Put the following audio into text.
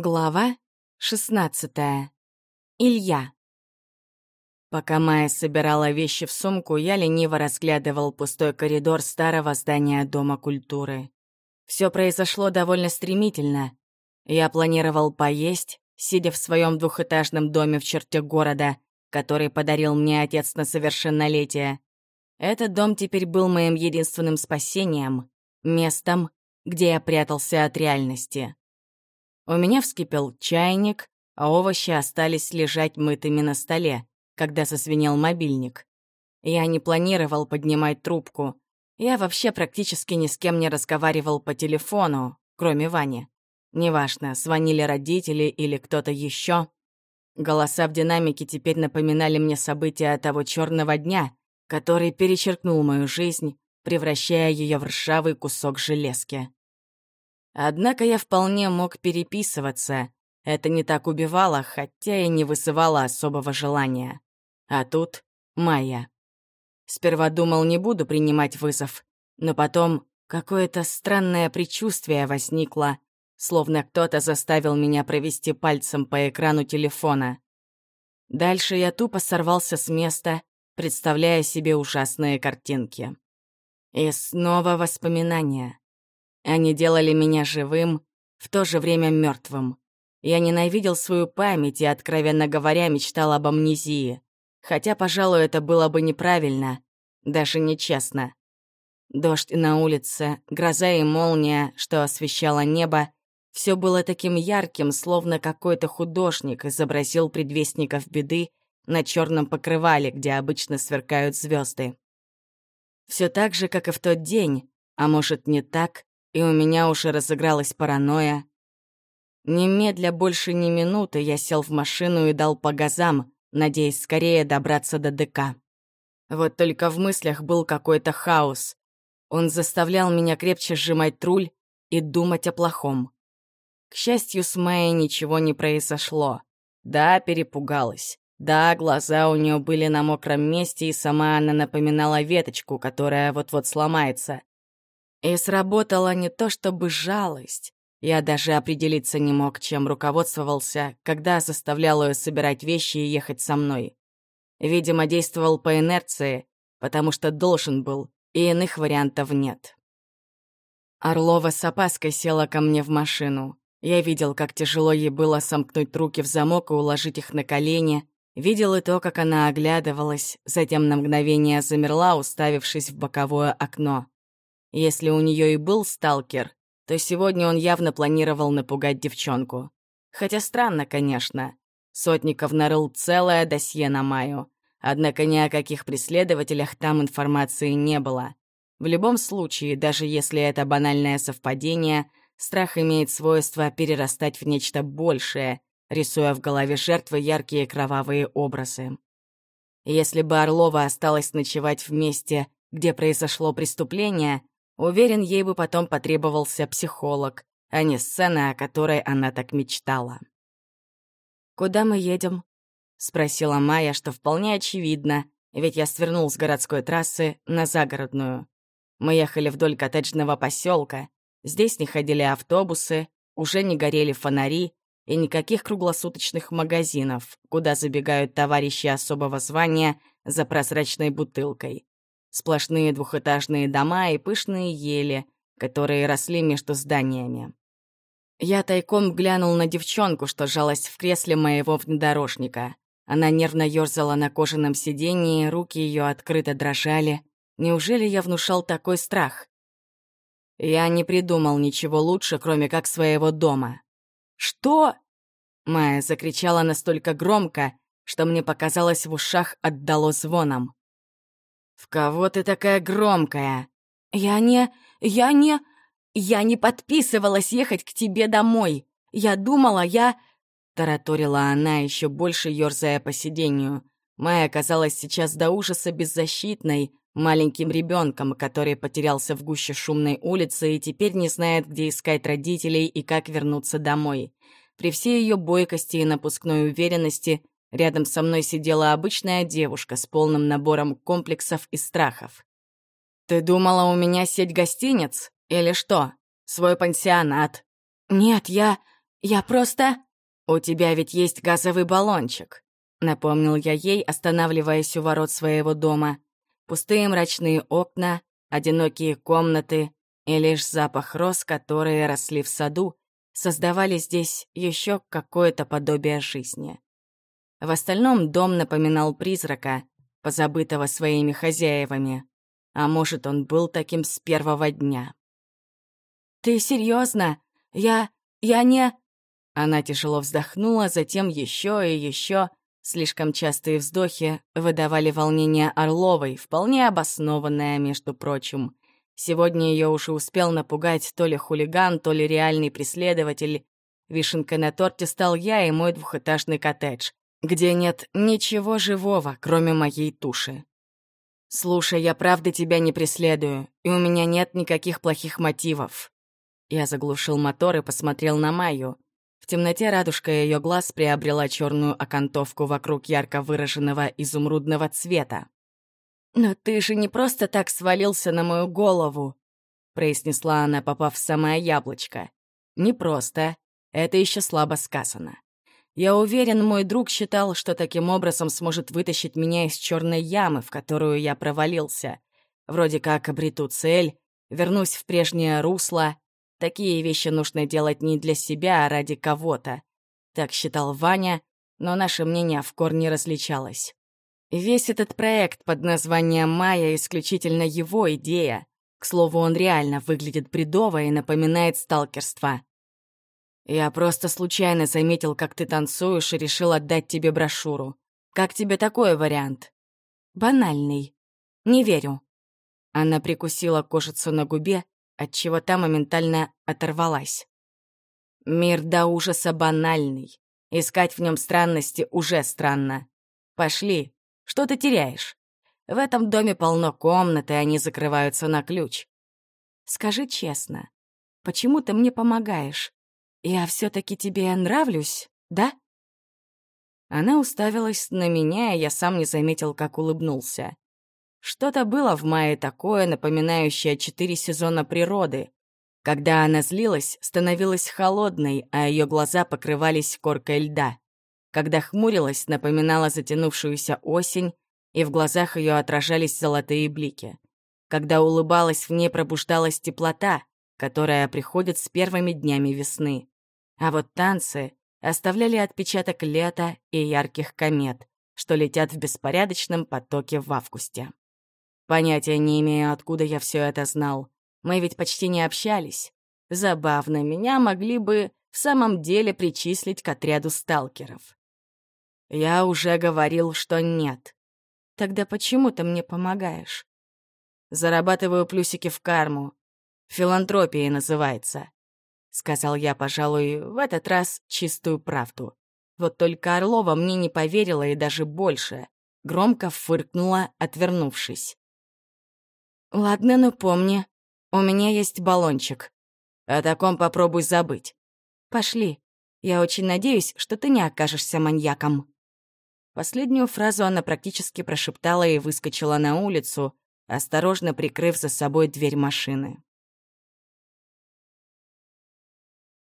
Глава 16. Илья. Пока Майя собирала вещи в сумку, я лениво разглядывал пустой коридор старого здания Дома культуры. Все произошло довольно стремительно. Я планировал поесть, сидя в своем двухэтажном доме в черте города, который подарил мне отец на совершеннолетие. Этот дом теперь был моим единственным спасением, местом, где я прятался от реальности. У меня вскипел чайник, а овощи остались лежать мытыми на столе, когда засвинел мобильник. Я не планировал поднимать трубку. Я вообще практически ни с кем не разговаривал по телефону, кроме Вани. Неважно, звонили родители или кто-то еще. Голоса в динамике теперь напоминали мне события того черного дня, который перечеркнул мою жизнь, превращая ее в ржавый кусок железки. Однако я вполне мог переписываться. Это не так убивало, хотя и не высывало особого желания. А тут Майя. Сперва думал, не буду принимать вызов, но потом какое-то странное предчувствие возникло, словно кто-то заставил меня провести пальцем по экрану телефона. Дальше я тупо сорвался с места, представляя себе ужасные картинки. И снова воспоминания. Они делали меня живым, в то же время мертвым. Я ненавидел свою память и, откровенно говоря, мечтал об амнезии. Хотя, пожалуй, это было бы неправильно, даже нечестно. Дождь на улице, гроза и молния, что освещало небо, все было таким ярким, словно какой-то художник изобразил предвестников беды на черном покрывале, где обычно сверкают звезды. Все так же, как и в тот день, а может, не так, и у меня уже разыгралась паранойя. Немедля больше ни минуты я сел в машину и дал по газам, надеясь скорее добраться до ДК. Вот только в мыслях был какой-то хаос. Он заставлял меня крепче сжимать руль и думать о плохом. К счастью, с Майей ничего не произошло. Да, перепугалась. Да, глаза у нее были на мокром месте, и сама она напоминала веточку, которая вот-вот сломается. И сработала не то чтобы жалость. Я даже определиться не мог, чем руководствовался, когда заставлял ее собирать вещи и ехать со мной. Видимо, действовал по инерции, потому что должен был, и иных вариантов нет. Орлова с опаской села ко мне в машину. Я видел, как тяжело ей было сомкнуть руки в замок и уложить их на колени, видел и то, как она оглядывалась, затем на мгновение замерла, уставившись в боковое окно. Если у нее и был сталкер, то сегодня он явно планировал напугать девчонку. Хотя странно, конечно. Сотников нарыл целое досье на Майю. Однако ни о каких преследователях там информации не было. В любом случае, даже если это банальное совпадение, страх имеет свойство перерастать в нечто большее, рисуя в голове жертвы яркие кровавые образы. Если бы Орлова осталась ночевать в месте, где произошло преступление, Уверен, ей бы потом потребовался психолог, а не сцена, о которой она так мечтала. «Куда мы едем?» — спросила Майя, что вполне очевидно, ведь я свернул с городской трассы на загородную. Мы ехали вдоль коттеджного поселка. Здесь не ходили автобусы, уже не горели фонари и никаких круглосуточных магазинов, куда забегают товарищи особого звания за прозрачной бутылкой. Сплошные двухэтажные дома и пышные ели, которые росли между зданиями. Я тайком глянул на девчонку, что жалась в кресле моего внедорожника. Она нервно ёрзала на кожаном сиденье, руки ее открыто дрожали. Неужели я внушал такой страх? Я не придумал ничего лучше, кроме как своего дома. «Что?» Майя закричала настолько громко, что мне показалось в ушах отдало звоном. «В кого ты такая громкая?» «Я не... я не... я не подписывалась ехать к тебе домой. Я думала, я...» Тараторила она, еще больше ерзая по сиденью. Майя оказалась сейчас до ужаса беззащитной, маленьким ребенком, который потерялся в гуще шумной улицы и теперь не знает, где искать родителей и как вернуться домой. При всей ее бойкости и напускной уверенности Рядом со мной сидела обычная девушка с полным набором комплексов и страхов. «Ты думала, у меня сеть гостиниц? Или что? Свой пансионат?» «Нет, я... Я просто... У тебя ведь есть газовый баллончик. Напомнил я ей, останавливаясь у ворот своего дома. Пустые мрачные окна, одинокие комнаты и лишь запах роз, которые росли в саду, создавали здесь еще какое-то подобие жизни. В остальном дом напоминал призрака, позабытого своими хозяевами. А может, он был таким с первого дня. «Ты серьезно? Я... я не...» Она тяжело вздохнула, затем еще и еще. Слишком частые вздохи выдавали волнение Орловой, вполне обоснованное, между прочим. Сегодня ее уже успел напугать то ли хулиган, то ли реальный преследователь. Вишенкой на торте стал я и мой двухэтажный коттедж, где нет ничего живого, кроме моей туши. «Слушай, я правда тебя не преследую, и у меня нет никаких плохих мотивов». Я заглушил мотор и посмотрел на Майю. В темноте радужка ее глаз приобрела черную окантовку вокруг ярко выраженного изумрудного цвета. «Но ты же не просто так свалился на мою голову», — произнесла она, попав в самое яблочко. «Не просто. Это еще слабо сказано. Я уверен, мой друг считал, что таким образом сможет вытащить меня из черной ямы, в которую я провалился. Вроде как обрету цель, вернусь в прежнее русло. Такие вещи нужно делать не для себя, а ради кого-то. Так считал Ваня, но наше мнение в корне различалось. Весь этот проект под названием «Майя» исключительно его идея. К слову, он реально выглядит бредово и напоминает сталкерство. Я просто случайно заметил, как ты танцуешь, и решил отдать тебе брошюру. Как тебе такой вариант? Банальный. Не верю. Она прикусила кожицу на губе, отчего та моментально оторвалась. Мир до ужаса банальный. Искать в нем странности уже странно. Пошли, что ты теряешь? В этом доме полно комнат, и они закрываются на ключ. Скажи честно, почему ты мне помогаешь? Я все таки тебе нравлюсь, да?» Она уставилась на меня, и я сам не заметил, как улыбнулся. Что-то было в мае такое, напоминающее четыре сезона природы. Когда она злилась, становилась холодной, а ее глаза покрывались коркой льда. Когда хмурилась, напоминала затянувшуюся осень, и в глазах ее отражались золотые блики. Когда улыбалась, в ней пробуждалась теплота, которая приходит с первыми днями весны. А вот танцы оставляли отпечаток лета и ярких комет, что летят в беспорядочном потоке в августе. Понятия не имею, откуда я все это знал. Мы ведь почти не общались. Забавно, меня могли бы в самом деле причислить к отряду сталкеров. Я уже говорил, что нет. Тогда почему ты мне помогаешь? Зарабатываю плюсики в карму. Филантропия называется. Сказал я, пожалуй, в этот раз чистую правду. Вот только Орлова мне не поверила и даже больше. Громко фыркнула, отвернувшись. «Ладно, но помни, у меня есть баллончик. О таком попробуй забыть. Пошли. Я очень надеюсь, что ты не окажешься маньяком». Последнюю фразу она практически прошептала и выскочила на улицу, осторожно прикрыв за собой дверь машины.